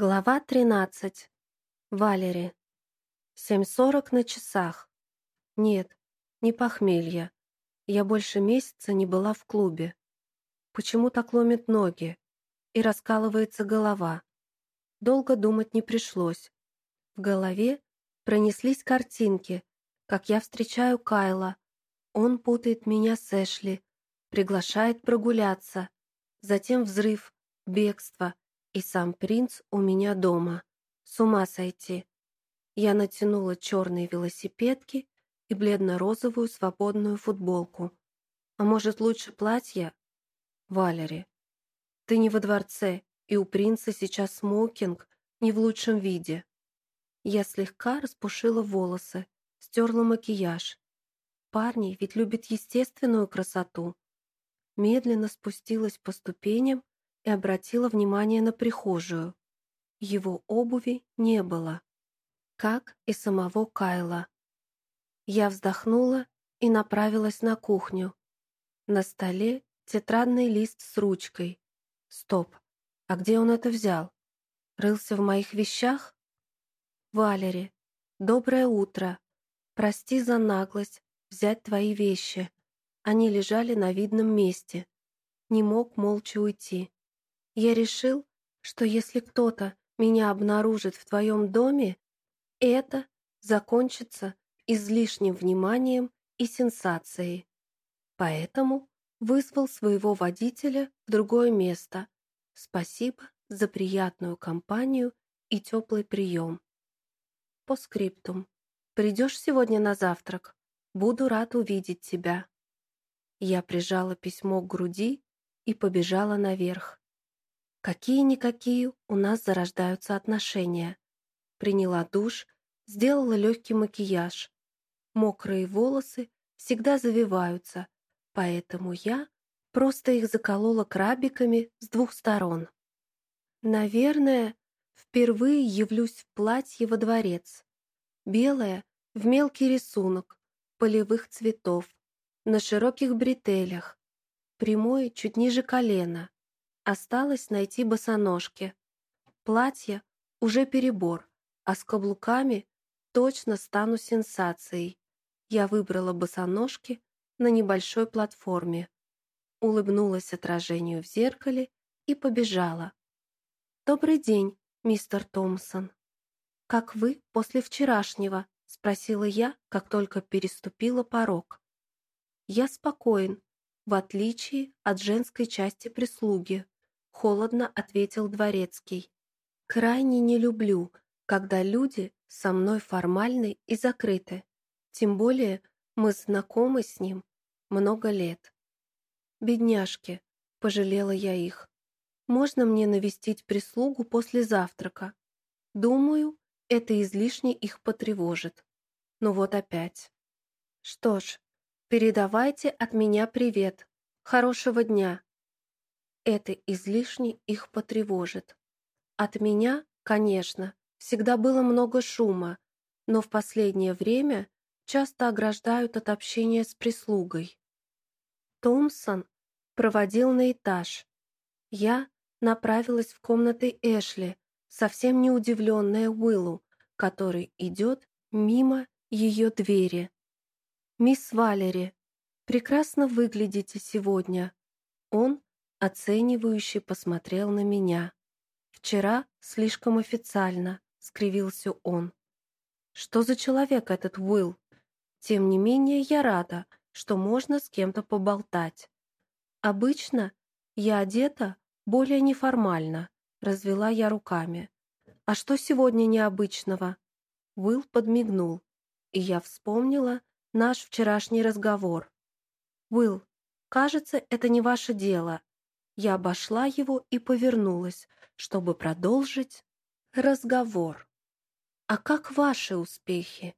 Глава 13. Валери. 7.40 на часах. Нет, не похмелье. Я больше месяца не была в клубе. Почему так ломит ноги? И раскалывается голова. Долго думать не пришлось. В голове пронеслись картинки, как я встречаю Кайла. Он путает меня с Эшли, приглашает прогуляться. Затем взрыв, бегство — и сам принц у меня дома. С ума сойти. Я натянула черные велосипедки и бледно-розовую свободную футболку. А может, лучше платье? Валери, ты не во дворце, и у принца сейчас смокинг не в лучшем виде. Я слегка распушила волосы, стерла макияж. Парни ведь любят естественную красоту. Медленно спустилась по ступеням и обратила внимание на прихожую. Его обуви не было, как и самого Кайла. Я вздохнула и направилась на кухню. На столе тетрадный лист с ручкой. Стоп, а где он это взял? Рылся в моих вещах? Валери, доброе утро. Прости за наглость взять твои вещи. Они лежали на видном месте. Не мог молча уйти. Я решил, что если кто-то меня обнаружит в твоем доме, это закончится излишним вниманием и сенсацией. Поэтому вызвал своего водителя в другое место. Спасибо за приятную компанию и теплый прием. По скриптум. Придешь сегодня на завтрак? Буду рад увидеть тебя. Я прижала письмо к груди и побежала наверх. Какие-никакие у нас зарождаются отношения. Приняла душ, сделала легкий макияж. Мокрые волосы всегда завиваются, поэтому я просто их заколола крабиками с двух сторон. Наверное, впервые явлюсь в платье во дворец. Белое, в мелкий рисунок, полевых цветов, на широких бретелях, прямой чуть ниже колена. Осталось найти босоножки. Платье уже перебор, а с каблуками точно стану сенсацией. Я выбрала босоножки на небольшой платформе. Улыбнулась отражению в зеркале и побежала. «Добрый день, мистер Томпсон». «Как вы после вчерашнего?» — спросила я, как только переступила порог. «Я спокоен, в отличие от женской части прислуги холодно ответил дворецкий. Крайне не люблю, когда люди со мной формальны и закрыты. Тем более мы знакомы с ним много лет. Бедняжки, пожалела я их. Можно мне навестить прислугу после завтрака? Думаю, это излишне их потревожит. Но вот опять. Что ж, передавайте от меня привет. Хорошего дня это излишне их потревожит. От меня, конечно, всегда было много шума, но в последнее время часто ограждают от общения с прислугой. Томпсон проводил на этаж. Я направилась в комнаты Эшли, совсем не удивленная Уиллу, который идет мимо ее двери. «Мисс Валери, прекрасно выглядите сегодня». Он оценивающе посмотрел на меня. «Вчера слишком официально», — скривился он. «Что за человек этот Уилл? Тем не менее, я рада, что можно с кем-то поболтать. Обычно я одета более неформально», — развела я руками. «А что сегодня необычного?» Уилл подмигнул, и я вспомнила наш вчерашний разговор. «Уилл, кажется, это не ваше дело», я обошла его и повернулась, чтобы продолжить разговор. «А как ваши успехи?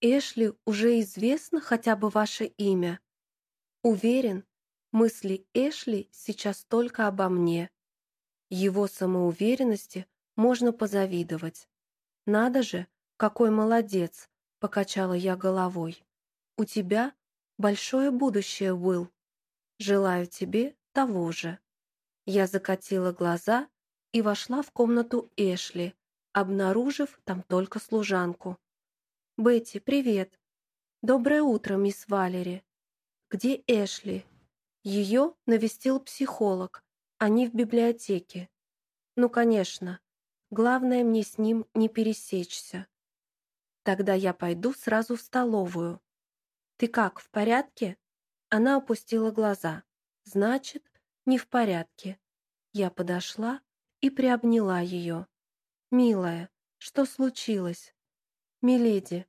Эшли уже известно хотя бы ваше имя?» «Уверен, мысли Эшли сейчас только обо мне. Его самоуверенности можно позавидовать. Надо же, какой молодец!» — покачала я головой. «У тебя большое будущее, Уилл. Желаю тебе того же». Я закатила глаза и вошла в комнату Эшли, обнаружив там только служанку. «Бетти, привет!» «Доброе утро, мисс Валери!» «Где Эшли?» Ее навестил психолог, они в библиотеке. Ну, конечно. Главное мне с ним не пересечься. Тогда я пойду сразу в столовую. Ты как, в порядке? Она опустила глаза. Значит, не в порядке. Я подошла и приобняла ее. «Милая, что случилось?» «Миледи,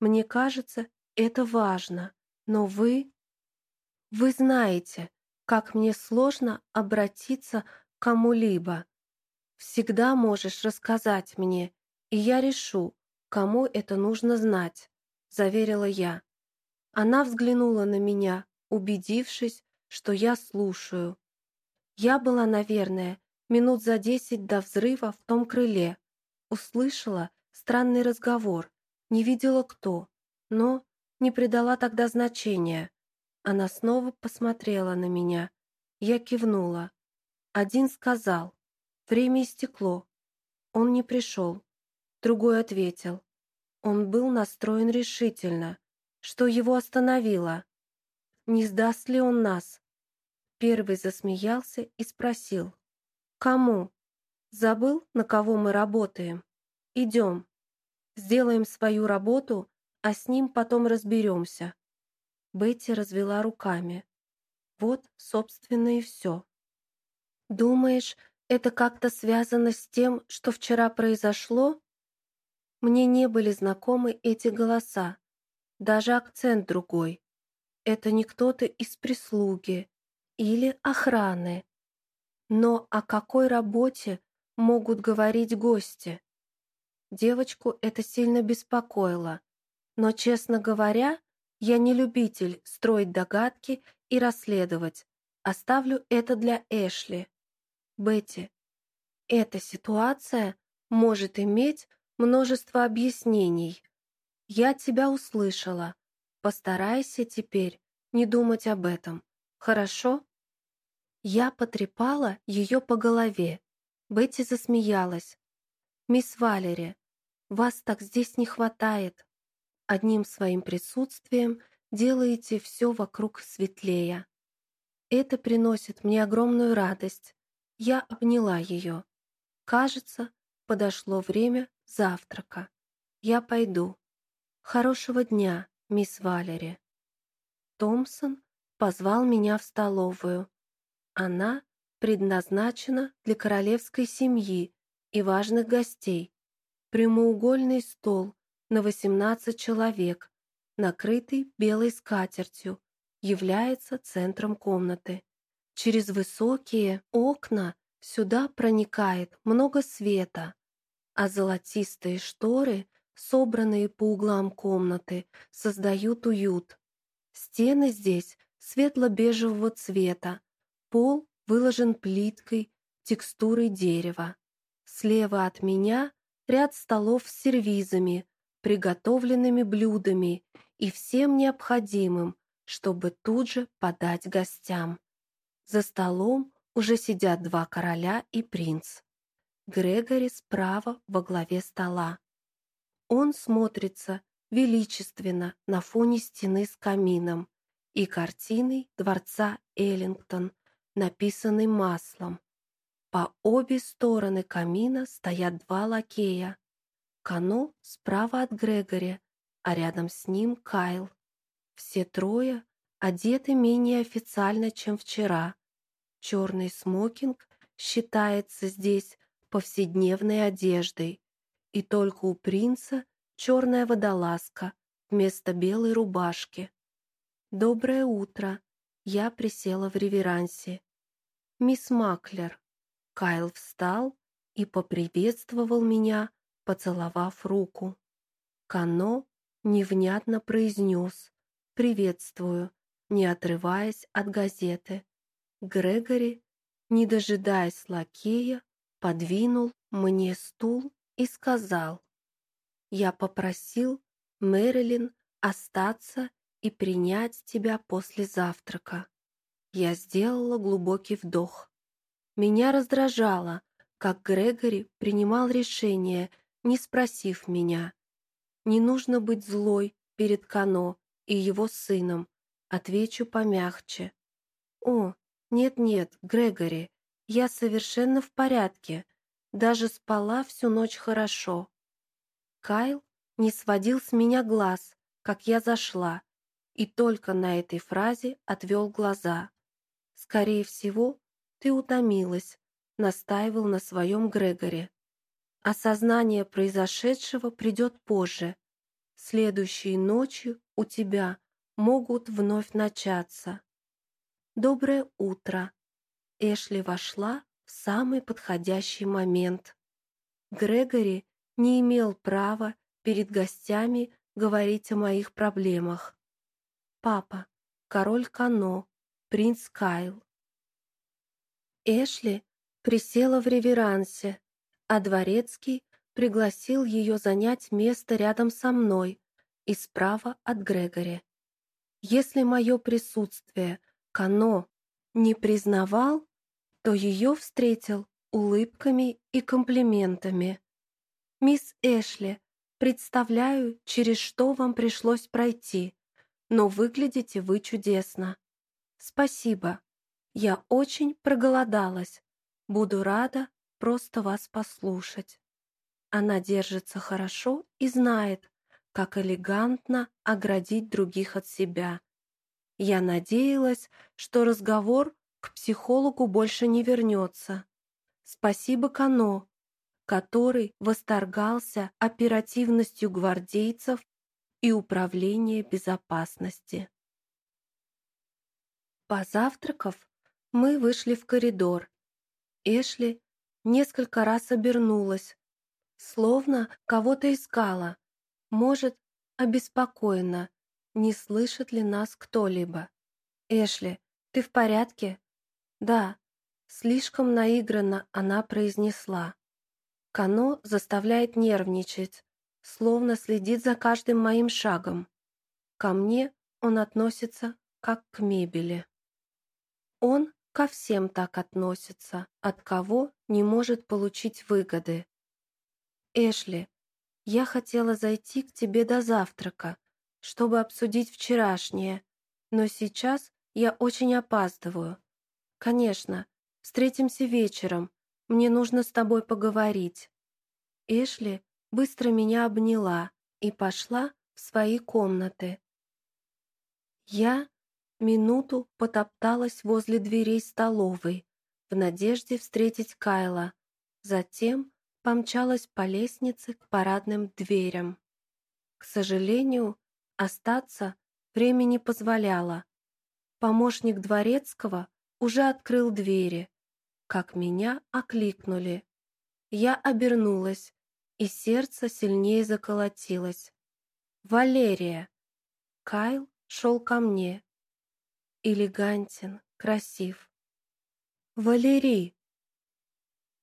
мне кажется, это важно, но вы...» «Вы знаете, как мне сложно обратиться к кому-либо. Всегда можешь рассказать мне, и я решу, кому это нужно знать», заверила я. Она взглянула на меня, убедившись, что я слушаю. Я была, наверное, минут за десять до взрыва в том крыле. Услышала странный разговор, не видела кто, но не придала тогда значения. Она снова посмотрела на меня. Я кивнула. Один сказал, время истекло. Он не пришел. Другой ответил. Он был настроен решительно, что его остановило. Не сдаст ли он нас? Первый засмеялся и спросил. «Кому? Забыл, на кого мы работаем? Идем. Сделаем свою работу, а с ним потом разберемся». Бетти развела руками. Вот, собственно, и все. «Думаешь, это как-то связано с тем, что вчера произошло?» Мне не были знакомы эти голоса, даже акцент другой. Это не кто-то из прислуги, или охраны. Но о какой работе могут говорить гости? Девочку это сильно беспокоило. Но, честно говоря, я не любитель строить догадки и расследовать. Оставлю это для Эшли. Бетти, эта ситуация может иметь множество объяснений. Я тебя услышала. Постарайся теперь не думать об этом. Хорошо? Я потрепала ее по голове. Бетти засмеялась. «Мисс Валери, вас так здесь не хватает. Одним своим присутствием делаете все вокруг светлее. Это приносит мне огромную радость. Я обняла ее. Кажется, подошло время завтрака. Я пойду. Хорошего дня, мисс Валери». Томпсон позвал меня в столовую. Она предназначена для королевской семьи и важных гостей. Прямоугольный стол на 18 человек, накрытый белой скатертью, является центром комнаты. Через высокие окна сюда проникает много света, а золотистые шторы, собранные по углам комнаты, создают уют. Стены здесь светло-бежевого цвета, Пол выложен плиткой, текстурой дерева. Слева от меня ряд столов с сервизами, приготовленными блюдами и всем необходимым, чтобы тут же подать гостям. За столом уже сидят два короля и принц. Грегори справа во главе стола. Он смотрится величественно на фоне стены с камином и картиной дворца Эллингтон написанный маслом. По обе стороны камина стоят два лакея. Кано справа от Грегори, а рядом с ним Кайл. Все трое одеты менее официально, чем вчера. Черный смокинг считается здесь повседневной одеждой, и только у принца черная водолазка вместо белой рубашки. «Доброе утро!» Я присела в реверансе. «Мисс Маклер». Кайл встал и поприветствовал меня, поцеловав руку. Кано невнятно произнес «Приветствую», не отрываясь от газеты. Грегори, не дожидаясь лакея, подвинул мне стул и сказал «Я попросил Мэрилин остаться и принять тебя после завтрака. Я сделала глубокий вдох. Меня раздражало, как Грегори принимал решение, не спросив меня. Не нужно быть злой перед Кано и его сыном. Отвечу помягче. О, нет-нет, Грегори, я совершенно в порядке. Даже спала всю ночь хорошо. Кайл не сводил с меня глаз, как я зашла, и только на этой фразе отвел глаза. «Скорее всего, ты утомилась», — настаивал на своем Грегоре. «Осознание произошедшего придет позже. Следующей ночью у тебя могут вновь начаться». «Доброе утро!» Эшли вошла в самый подходящий момент. Грегори не имел права перед гостями говорить о моих проблемах. Папа, король Кано, принц Кайл. Эшли присела в реверансе, а дворецкий пригласил ее занять место рядом со мной и справа от Грегори. Если мое присутствие Кано не признавал, то ее встретил улыбками и комплиментами. «Мисс Эшли, представляю, через что вам пришлось пройти, но выглядите вы чудесно. Спасибо. Я очень проголодалась. Буду рада просто вас послушать». Она держится хорошо и знает, как элегантно оградить других от себя. Я надеялась, что разговор к психологу больше не вернется. Спасибо Кано, который восторгался оперативностью гвардейцев и управления безопасности. Позавтракав, мы вышли в коридор. Эшли несколько раз обернулась, словно кого-то искала. Может, обеспокоена, не слышит ли нас кто-либо. «Эшли, ты в порядке?» «Да», слишком наигранно она произнесла. Кано заставляет нервничать, словно следит за каждым моим шагом. Ко мне он относится как к мебели. Он ко всем так относится, от кого не может получить выгоды. Эшли, я хотела зайти к тебе до завтрака, чтобы обсудить вчерашнее, но сейчас я очень опаздываю. Конечно, встретимся вечером, мне нужно с тобой поговорить». Эшли быстро меня обняла и пошла в свои комнаты. Я минуту потопталась возле дверей столовой в надежде встретить Кайла, затем помчалась по лестнице к парадным дверям. К сожалению, остаться времени позволяло. Помощник дворецкого уже открыл двери, как меня окликнули. Я обернулась, и сердце сильнее заколотилось. «Валерия!» Кайл шел ко мне. Элегантен, красив. «Валерий!»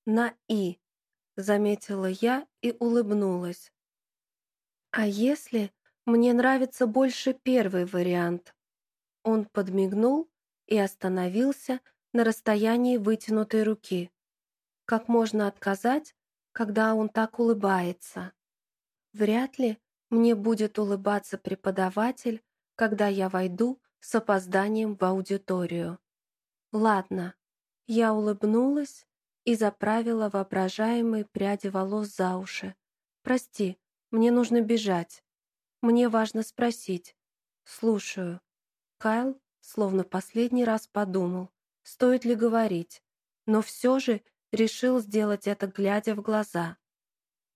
«На «и», — заметила я и улыбнулась. «А если мне нравится больше первый вариант?» Он подмигнул и остановился, на расстоянии вытянутой руки. Как можно отказать, когда он так улыбается? Вряд ли мне будет улыбаться преподаватель, когда я войду с опозданием в аудиторию. Ладно, я улыбнулась и заправила воображаемые пряди волос за уши. «Прости, мне нужно бежать. Мне важно спросить. Слушаю». Кайл словно последний раз подумал, стоит ли говорить, но все же решил сделать это, глядя в глаза.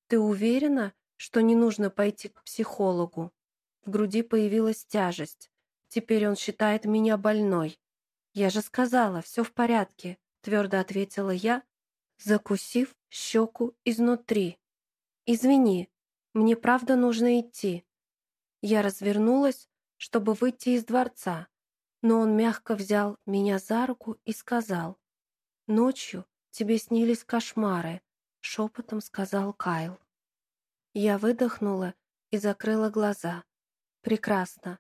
«Ты уверена, что не нужно пойти к психологу?» В груди появилась тяжесть. Теперь он считает меня больной. «Я же сказала, все в порядке», — твердо ответила я, закусив щеку изнутри. «Извини, мне правда нужно идти». Я развернулась, чтобы выйти из дворца, но он мягко взял меня за руку и сказал, «Ночью тебе снились кошмары», — шепотом сказал Кайл. Я выдохнула и закрыла глаза. Прекрасно.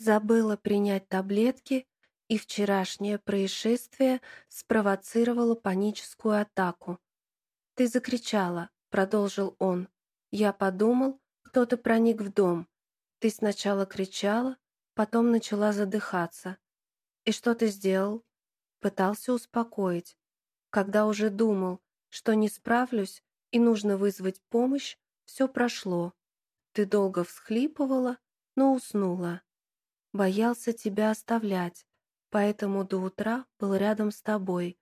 Забыла принять таблетки, и вчерашнее происшествие спровоцировало паническую атаку. «Ты закричала», — продолжил он. «Я подумал, кто-то проник в дом. Ты сначала кричала, потом начала задыхаться. И что ты сделал?» Пытался успокоить. Когда уже думал, что не справлюсь и нужно вызвать помощь, все прошло. Ты долго всхлипывала, но уснула. Боялся тебя оставлять, поэтому до утра был рядом с тобой.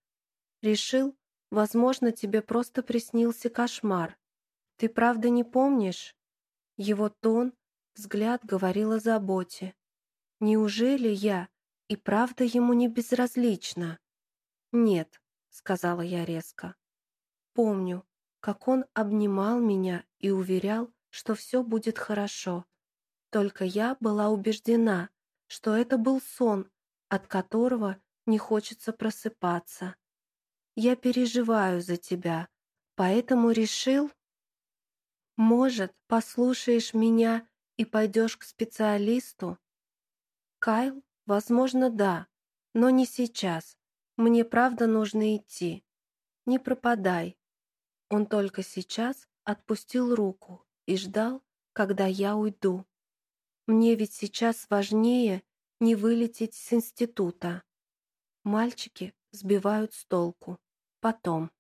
Решил, возможно, тебе просто приснился кошмар. Ты правда не помнишь? Его тон, взгляд говорил о заботе. Неужели я и правда ему не безразлична? Нет, сказала я резко. Помню, как он обнимал меня и уверял, что все будет хорошо. Только я была убеждена, что это был сон, от которого не хочется просыпаться. Я переживаю за тебя, поэтому решил... Может, послушаешь меня и пойдешь к специалисту? Кайл, возможно, да, но не сейчас. Мне правда нужно идти. Не пропадай. Он только сейчас отпустил руку и ждал, когда я уйду. Мне ведь сейчас важнее не вылететь с института. Мальчики сбивают с толку. Потом.